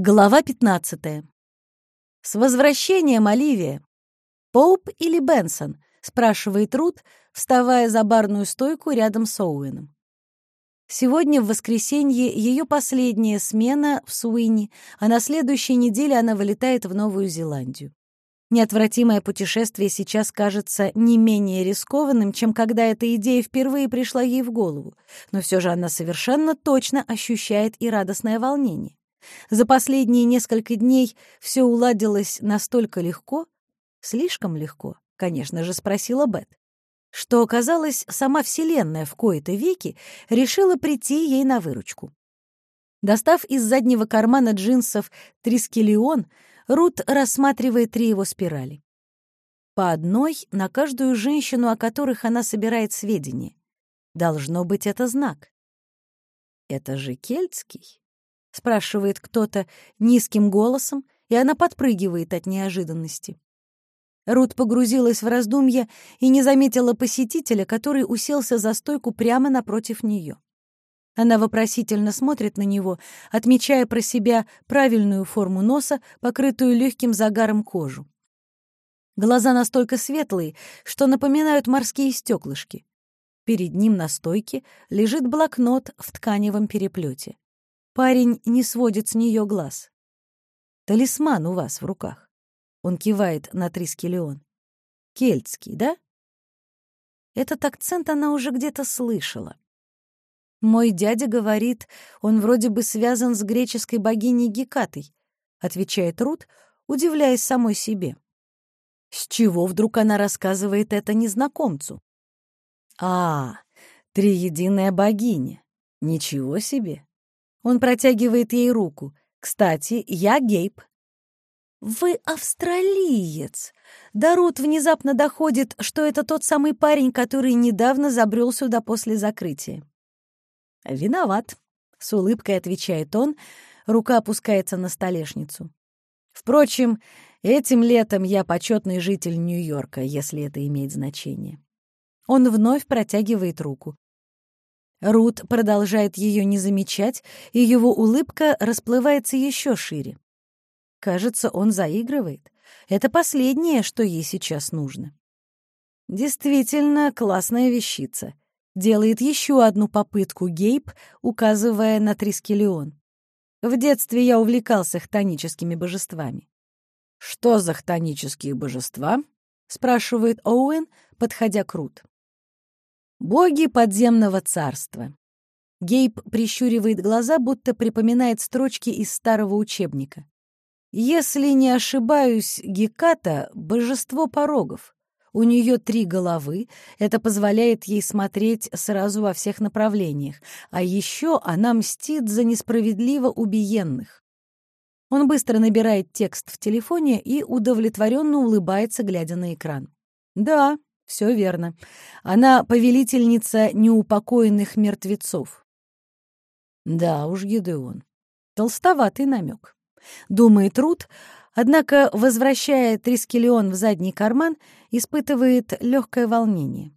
Глава 15. «С возвращением, Оливия!» «Поуп или Бенсон?» — спрашивает Рут, вставая за барную стойку рядом с Оуэном. Сегодня, в воскресенье, ее последняя смена в Суини, а на следующей неделе она вылетает в Новую Зеландию. Неотвратимое путешествие сейчас кажется не менее рискованным, чем когда эта идея впервые пришла ей в голову, но все же она совершенно точно ощущает и радостное волнение. За последние несколько дней все уладилось настолько легко, слишком легко, конечно же, спросила Бет, что, оказалось, сама Вселенная в кои-то веки решила прийти ей на выручку. Достав из заднего кармана джинсов трискелион, Рут рассматривает три его спирали. По одной на каждую женщину, о которых она собирает сведения. Должно быть, это знак. Это же кельтский. — спрашивает кто-то низким голосом, и она подпрыгивает от неожиданности. Рут погрузилась в раздумья и не заметила посетителя, который уселся за стойку прямо напротив нее. Она вопросительно смотрит на него, отмечая про себя правильную форму носа, покрытую легким загаром кожу. Глаза настолько светлые, что напоминают морские стеклышки. Перед ним на стойке лежит блокнот в тканевом переплете. Парень не сводит с нее глаз. «Талисман у вас в руках». Он кивает на Трискелион. «Кельтский, да?» Этот акцент она уже где-то слышала. «Мой дядя говорит, он вроде бы связан с греческой богиней Гекатой», отвечает Рут, удивляясь самой себе. С чего вдруг она рассказывает это незнакомцу? «А, триединая богиня. Ничего себе!» Он протягивает ей руку. «Кстати, я Гейб». «Вы австралиец!» До Рут внезапно доходит, что это тот самый парень, который недавно забрел сюда после закрытия. «Виноват», — с улыбкой отвечает он, рука опускается на столешницу. «Впрочем, этим летом я почетный житель Нью-Йорка, если это имеет значение». Он вновь протягивает руку. Рут продолжает ее не замечать, и его улыбка расплывается еще шире. Кажется, он заигрывает. Это последнее, что ей сейчас нужно. Действительно классная вещица. Делает еще одну попытку Гейб, указывая на Трискелион. В детстве я увлекался хтоническими божествами. «Что за хтонические божества?» — спрашивает Оуэн, подходя к Рут. Боги подземного царства. Гейб прищуривает глаза, будто припоминает строчки из старого учебника. Если не ошибаюсь, Геката — божество порогов. У нее три головы, это позволяет ей смотреть сразу во всех направлениях, а еще она мстит за несправедливо убиенных. Он быстро набирает текст в телефоне и удовлетворенно улыбается, глядя на экран. Да, все верно. Она повелительница неупокоенных мертвецов. Да уж, Гедеон. Толстоватый намек. Думает Рут, однако, возвращая Трискелион в задний карман, испытывает легкое волнение.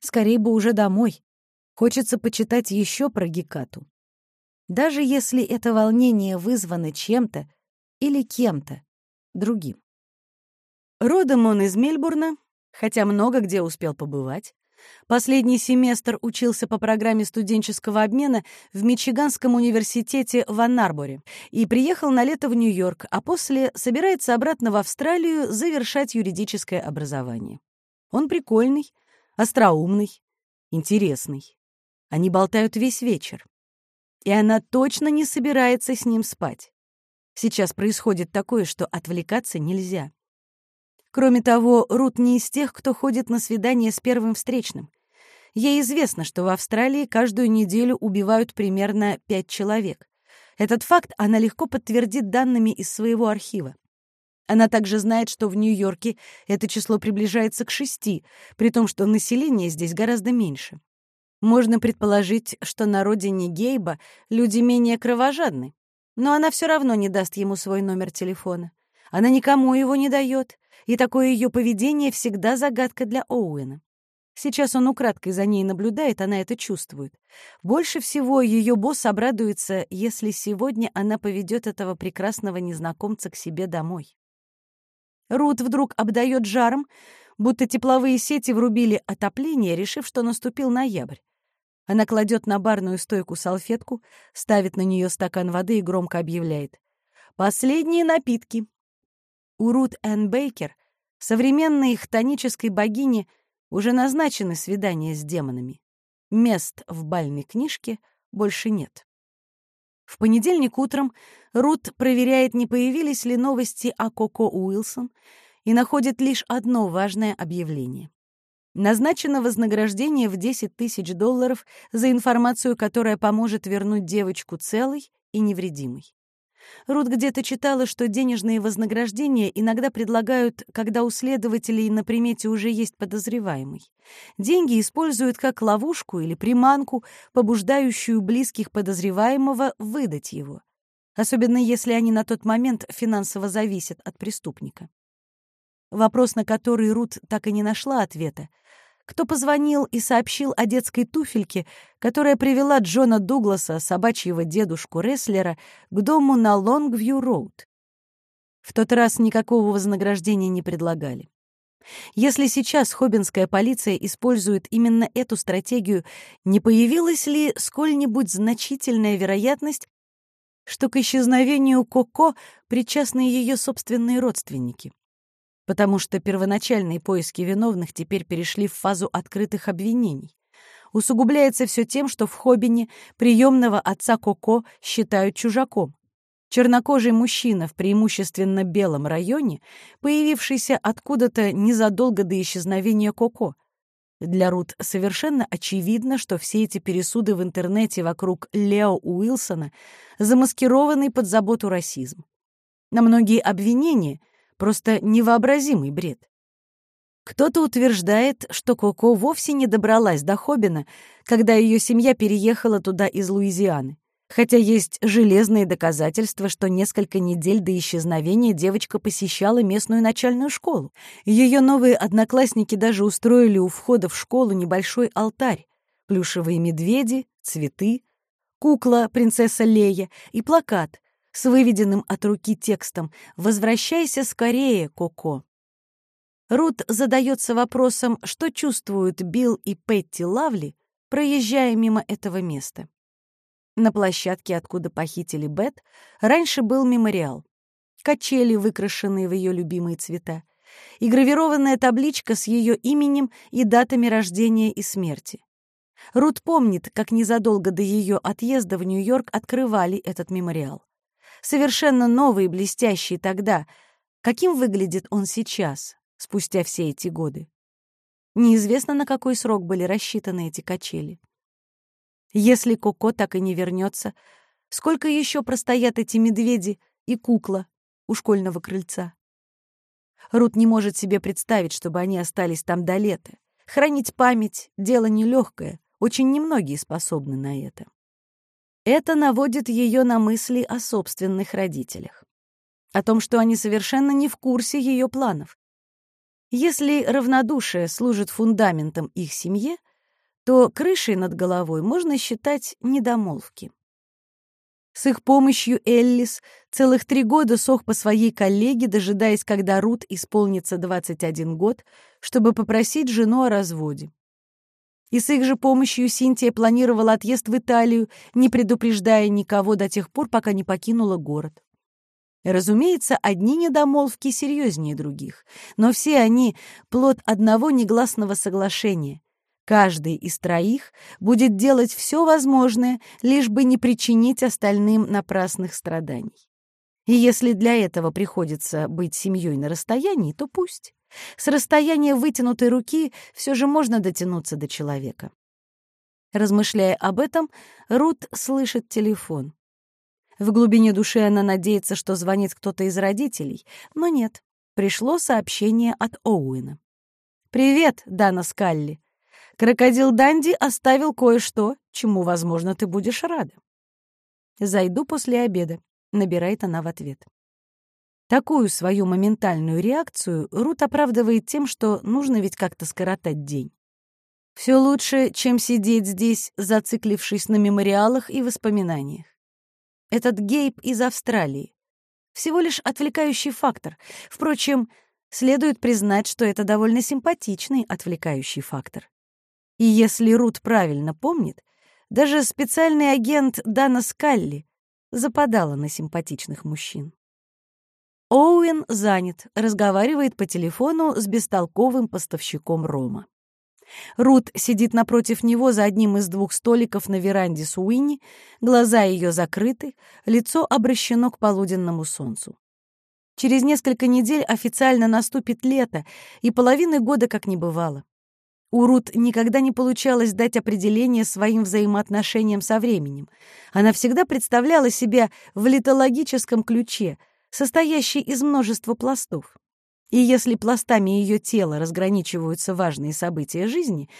Скорее бы уже домой. Хочется почитать еще про Гекату. Даже если это волнение вызвано чем-то или кем-то другим. Родом он из Мельбурна, хотя много где успел побывать. Последний семестр учился по программе студенческого обмена в Мичиганском университете в Аннарборе и приехал на лето в Нью-Йорк, а после собирается обратно в Австралию завершать юридическое образование. Он прикольный, остроумный, интересный. Они болтают весь вечер. И она точно не собирается с ним спать. Сейчас происходит такое, что отвлекаться нельзя. Кроме того, Рут не из тех, кто ходит на свидание с первым встречным. Ей известно, что в Австралии каждую неделю убивают примерно пять человек. Этот факт она легко подтвердит данными из своего архива. Она также знает, что в Нью-Йорке это число приближается к шести, при том, что население здесь гораздо меньше. Можно предположить, что на родине Гейба люди менее кровожадны, но она все равно не даст ему свой номер телефона. Она никому его не дает, и такое ее поведение всегда загадка для Оуэна. Сейчас он украдкой за ней наблюдает, она это чувствует. Больше всего ее босс обрадуется, если сегодня она поведет этого прекрасного незнакомца к себе домой. Рут вдруг обдает жаром, будто тепловые сети врубили отопление, решив, что наступил ноябрь. Она кладет на барную стойку салфетку, ставит на нее стакан воды и громко объявляет. «Последние напитки!» У Рут Энн Бейкер, современной хтонической богини, уже назначены свидания с демонами. Мест в бальной книжке больше нет. В понедельник утром Рут проверяет, не появились ли новости о Коко Уилсон, и находит лишь одно важное объявление. Назначено вознаграждение в 10 тысяч долларов за информацию, которая поможет вернуть девочку целой и невредимой. Рут где-то читала, что денежные вознаграждения иногда предлагают, когда у следователей на примете уже есть подозреваемый. Деньги используют как ловушку или приманку, побуждающую близких подозреваемого выдать его, особенно если они на тот момент финансово зависят от преступника. Вопрос, на который Рут так и не нашла ответа, кто позвонил и сообщил о детской туфельке, которая привела Джона Дугласа, собачьего дедушку-рестлера, к дому на Лонгвью-роуд. В тот раз никакого вознаграждения не предлагали. Если сейчас хоббинская полиция использует именно эту стратегию, не появилась ли сколь-нибудь значительная вероятность, что к исчезновению Коко причастны ее собственные родственники? Потому что первоначальные поиски виновных теперь перешли в фазу открытых обвинений. Усугубляется все тем, что в Хоббине приемного отца Коко считают чужаком. Чернокожий мужчина в преимущественно белом районе, появившийся откуда-то незадолго до исчезновения Коко. Для Рут совершенно очевидно, что все эти пересуды в интернете вокруг Лео Уилсона замаскированы под заботу расизм. На многие обвинения — Просто невообразимый бред. Кто-то утверждает, что Коко вовсе не добралась до Хоббина, когда ее семья переехала туда из Луизианы. Хотя есть железные доказательства, что несколько недель до исчезновения девочка посещала местную начальную школу. Ее новые одноклассники даже устроили у входа в школу небольшой алтарь, плюшевые медведи, цветы, кукла принцесса Лея и плакат, с выведенным от руки текстом «Возвращайся скорее, Коко». Рут задается вопросом, что чувствуют Билл и Петти Лавли, проезжая мимо этого места. На площадке, откуда похитили Бет, раньше был мемориал. Качели, выкрашенные в ее любимые цвета, и гравированная табличка с ее именем и датами рождения и смерти. Рут помнит, как незадолго до ее отъезда в Нью-Йорк открывали этот мемориал совершенно новый и блестящий тогда. Каким выглядит он сейчас, спустя все эти годы? Неизвестно, на какой срок были рассчитаны эти качели. Если Коко так и не вернется, сколько еще простоят эти медведи и кукла у школьного крыльца? Рут не может себе представить, чтобы они остались там до лета. Хранить память — дело нелегкое, очень немногие способны на это. Это наводит ее на мысли о собственных родителях. О том, что они совершенно не в курсе ее планов. Если равнодушие служит фундаментом их семье, то крышей над головой можно считать недомолвки. С их помощью Эллис целых три года сох по своей коллеге, дожидаясь, когда Рут исполнится 21 год, чтобы попросить жену о разводе. И с их же помощью Синтия планировала отъезд в Италию, не предупреждая никого до тех пор, пока не покинула город. Разумеется, одни недомолвки серьезнее других, но все они — плод одного негласного соглашения. Каждый из троих будет делать все возможное, лишь бы не причинить остальным напрасных страданий. И если для этого приходится быть семьей на расстоянии, то пусть. С расстояния вытянутой руки все же можно дотянуться до человека. Размышляя об этом, Рут слышит телефон. В глубине души она надеется, что звонит кто-то из родителей, но нет. Пришло сообщение от Оуэна. «Привет, Дана Скалли. Крокодил Данди оставил кое-что, чему, возможно, ты будешь рада». «Зайду после обеда», — набирает она в ответ. Такую свою моментальную реакцию Рут оправдывает тем, что нужно ведь как-то скоротать день. Все лучше, чем сидеть здесь, зациклившись на мемориалах и воспоминаниях. Этот Гейб из Австралии. Всего лишь отвлекающий фактор. Впрочем, следует признать, что это довольно симпатичный отвлекающий фактор. И если Рут правильно помнит, даже специальный агент Дана Скалли западала на симпатичных мужчин. Оуэн занят, разговаривает по телефону с бестолковым поставщиком рома. Рут сидит напротив него за одним из двух столиков на веранде с Уинни, глаза ее закрыты, лицо обращено к полуденному солнцу. Через несколько недель официально наступит лето, и половины года как не бывало. У Рут никогда не получалось дать определение своим взаимоотношениям со временем. Она всегда представляла себя в литологическом ключе, состоящий из множества пластов. И если пластами ее тела разграничиваются важные события жизни,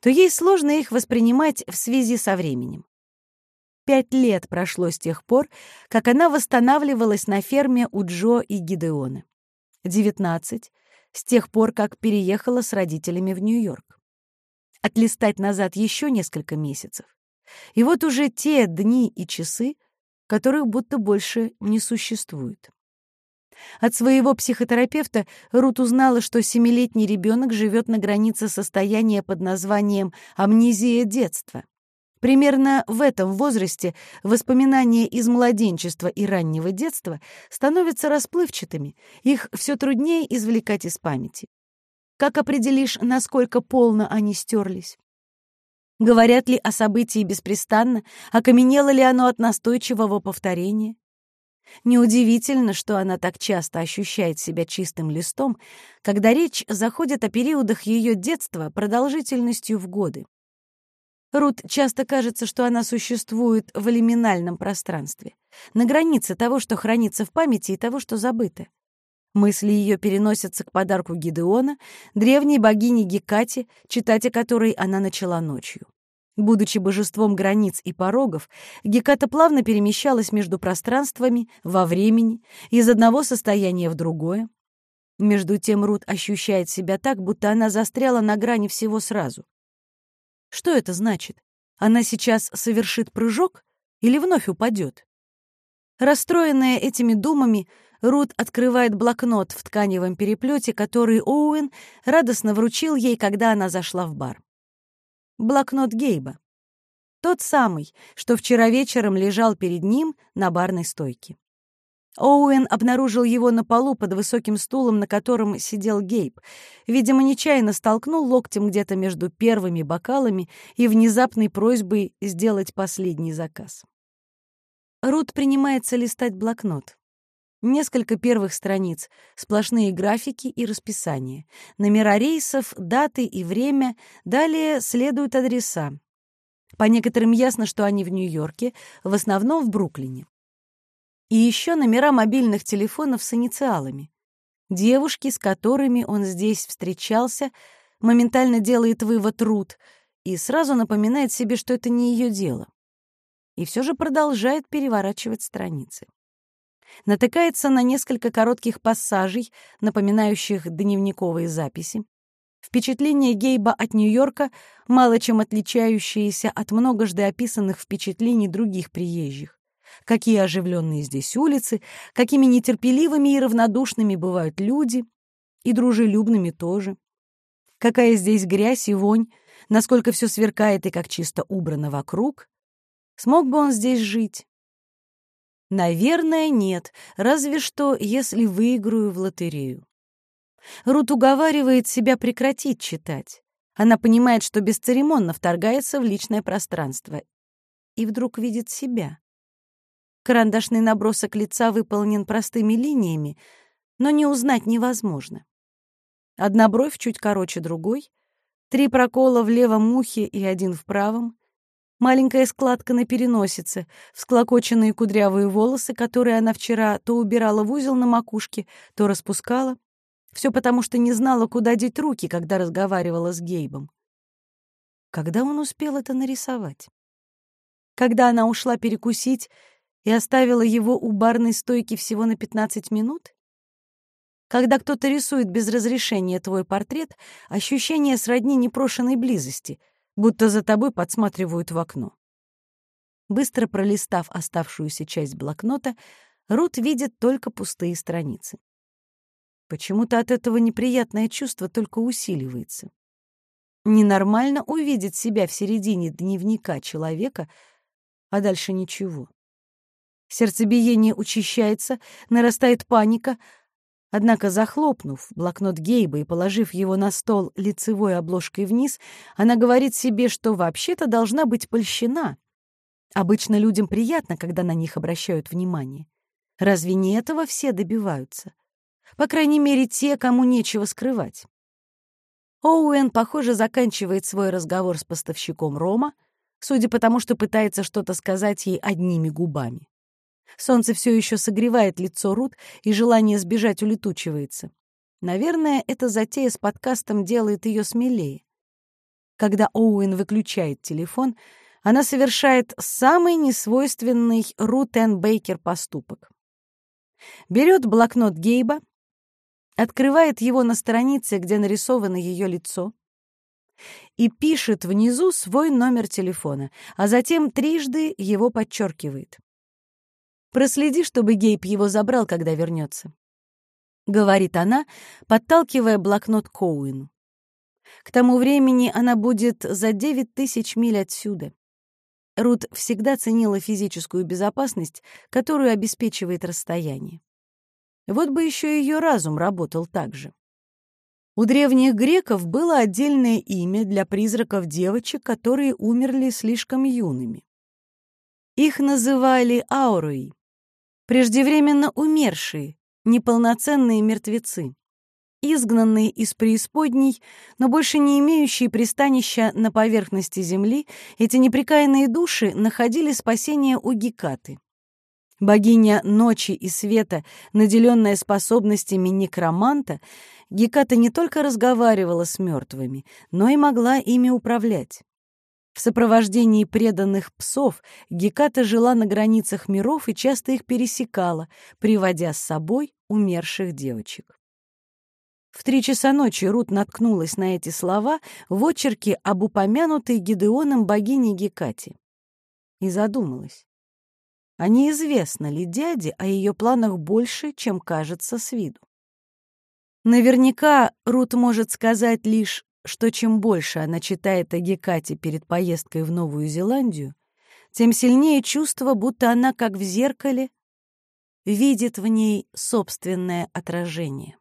то ей сложно их воспринимать в связи со временем. Пять лет прошло с тех пор, как она восстанавливалась на ферме у Джо и Гидеона. Девятнадцать — с тех пор, как переехала с родителями в Нью-Йорк. Отлистать назад еще несколько месяцев. И вот уже те дни и часы, которых будто больше не существует. От своего психотерапевта Рут узнала, что семилетний ребенок живет на границе состояния под названием амнезия детства. Примерно в этом возрасте воспоминания из младенчества и раннего детства становятся расплывчатыми, их все труднее извлекать из памяти. Как определишь, насколько полно они стерлись? Говорят ли о событии беспрестанно, окаменело ли оно от настойчивого повторения? Неудивительно, что она так часто ощущает себя чистым листом, когда речь заходит о периодах ее детства продолжительностью в годы. Рут часто кажется, что она существует в лиминальном пространстве, на границе того, что хранится в памяти, и того, что забыто. Мысли ее переносятся к подарку Гидеона, древней богине Гекате, читать о которой она начала ночью. Будучи божеством границ и порогов, Геката плавно перемещалась между пространствами, во времени, из одного состояния в другое. Между тем Рут ощущает себя так, будто она застряла на грани всего сразу. Что это значит? Она сейчас совершит прыжок или вновь упадет? Расстроенная этими думами, Рут открывает блокнот в тканевом переплете, который Оуэн радостно вручил ей, когда она зашла в бар. Блокнот Гейба. Тот самый, что вчера вечером лежал перед ним на барной стойке. Оуэн обнаружил его на полу под высоким стулом, на котором сидел Гейб. Видимо, нечаянно столкнул локтем где-то между первыми бокалами и внезапной просьбой сделать последний заказ. Рут принимается листать блокнот. Несколько первых страниц, сплошные графики и расписание, номера рейсов, даты и время, далее следуют адреса. По некоторым ясно, что они в Нью-Йорке, в основном в Бруклине. И еще номера мобильных телефонов с инициалами. Девушки, с которыми он здесь встречался, моментально делает вывод Рут и сразу напоминает себе, что это не ее дело. И все же продолжает переворачивать страницы натыкается на несколько коротких пассажей, напоминающих дневниковые записи. Впечатления Гейба от Нью-Йорка, мало чем отличающиеся от многожды описанных впечатлений других приезжих. Какие оживленные здесь улицы, какими нетерпеливыми и равнодушными бывают люди, и дружелюбными тоже. Какая здесь грязь и вонь, насколько все сверкает и как чисто убрано вокруг. Смог бы он здесь жить? Наверное, нет, разве что, если выиграю в лотерею. Рут уговаривает себя прекратить читать. Она понимает, что бесцеремонно вторгается в личное пространство. И вдруг видит себя. Карандашный набросок лица выполнен простыми линиями, но не узнать невозможно. Одна бровь чуть короче другой, три прокола в левом ухе и один в правом, маленькая складка на переносице, всклокоченные кудрявые волосы, которые она вчера то убирала в узел на макушке, то распускала. Все потому, что не знала, куда деть руки, когда разговаривала с Гейбом. Когда он успел это нарисовать? Когда она ушла перекусить и оставила его у барной стойки всего на 15 минут? Когда кто-то рисует без разрешения твой портрет, ощущение сродни непрошенной близости, будто за тобой подсматривают в окно. Быстро пролистав оставшуюся часть блокнота, Рут видит только пустые страницы. Почему-то от этого неприятное чувство только усиливается. Ненормально увидеть себя в середине дневника человека, а дальше ничего. Сердцебиение учащается, нарастает паника. Однако, захлопнув блокнот Гейба и положив его на стол лицевой обложкой вниз, она говорит себе, что вообще-то должна быть польщена. Обычно людям приятно, когда на них обращают внимание. Разве не этого все добиваются? По крайней мере, те, кому нечего скрывать. Оуэн, похоже, заканчивает свой разговор с поставщиком Рома, судя по тому, что пытается что-то сказать ей одними губами. Солнце все еще согревает лицо Рут, и желание сбежать улетучивается. Наверное, эта затея с подкастом делает ее смелее. Когда Оуэн выключает телефон, она совершает самый несвойственный Рут Энн Бейкер поступок. Берет блокнот Гейба, открывает его на странице, где нарисовано ее лицо, и пишет внизу свой номер телефона, а затем трижды его подчеркивает. «Проследи, чтобы Гейб его забрал, когда вернется», — говорит она, подталкивая блокнот Коуину. К тому времени она будет за девять тысяч миль отсюда. Рут всегда ценила физическую безопасность, которую обеспечивает расстояние. Вот бы еще ее разум работал так же. У древних греков было отдельное имя для призраков девочек, которые умерли слишком юными. Их называли ауруи, преждевременно умершие, неполноценные мертвецы, изгнанные из преисподней, но больше не имеющие пристанища на поверхности земли, эти неприкаянные души находили спасение у Гекаты. Богиня ночи и света, наделенная способностями некроманта, Геката не только разговаривала с мертвыми, но и могла ими управлять. В сопровождении преданных псов Геката жила на границах миров и часто их пересекала, приводя с собой умерших девочек. В три часа ночи Рут наткнулась на эти слова в очерке об упомянутой Гедеоном богине Гекате и задумалась. А неизвестно ли дяде о ее планах больше, чем кажется с виду? Наверняка Рут может сказать лишь, что чем больше она читает о Гекате перед поездкой в Новую Зеландию, тем сильнее чувство, будто она, как в зеркале, видит в ней собственное отражение.